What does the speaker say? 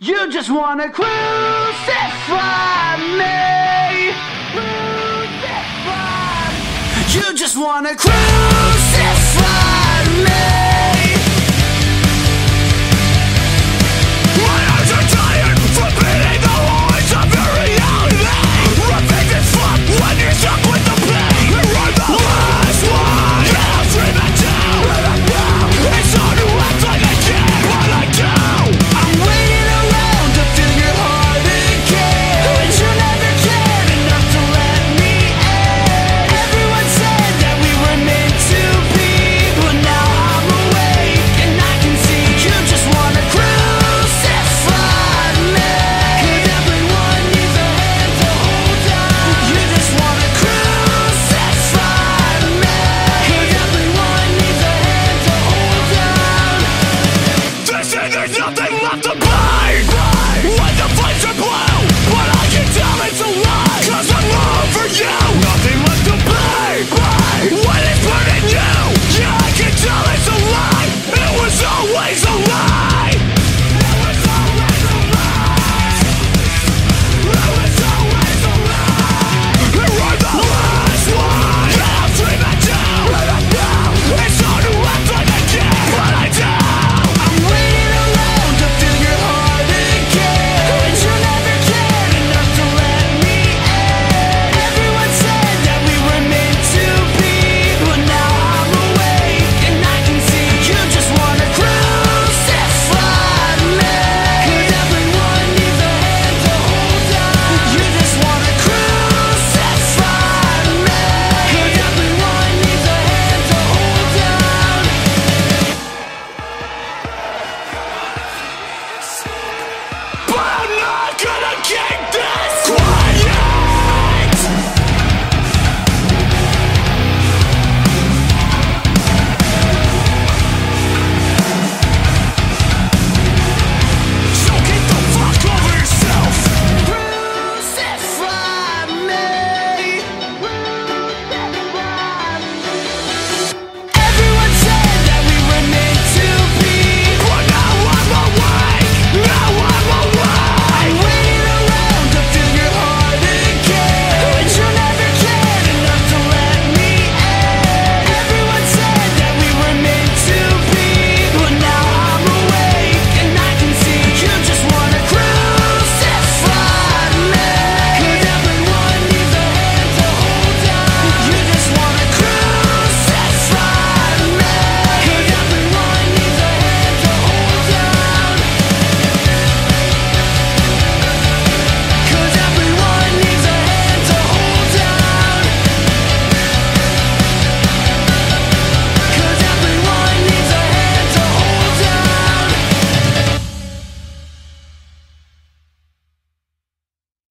You just wanna crucify me. Crucify. You just wanna crucify me. off the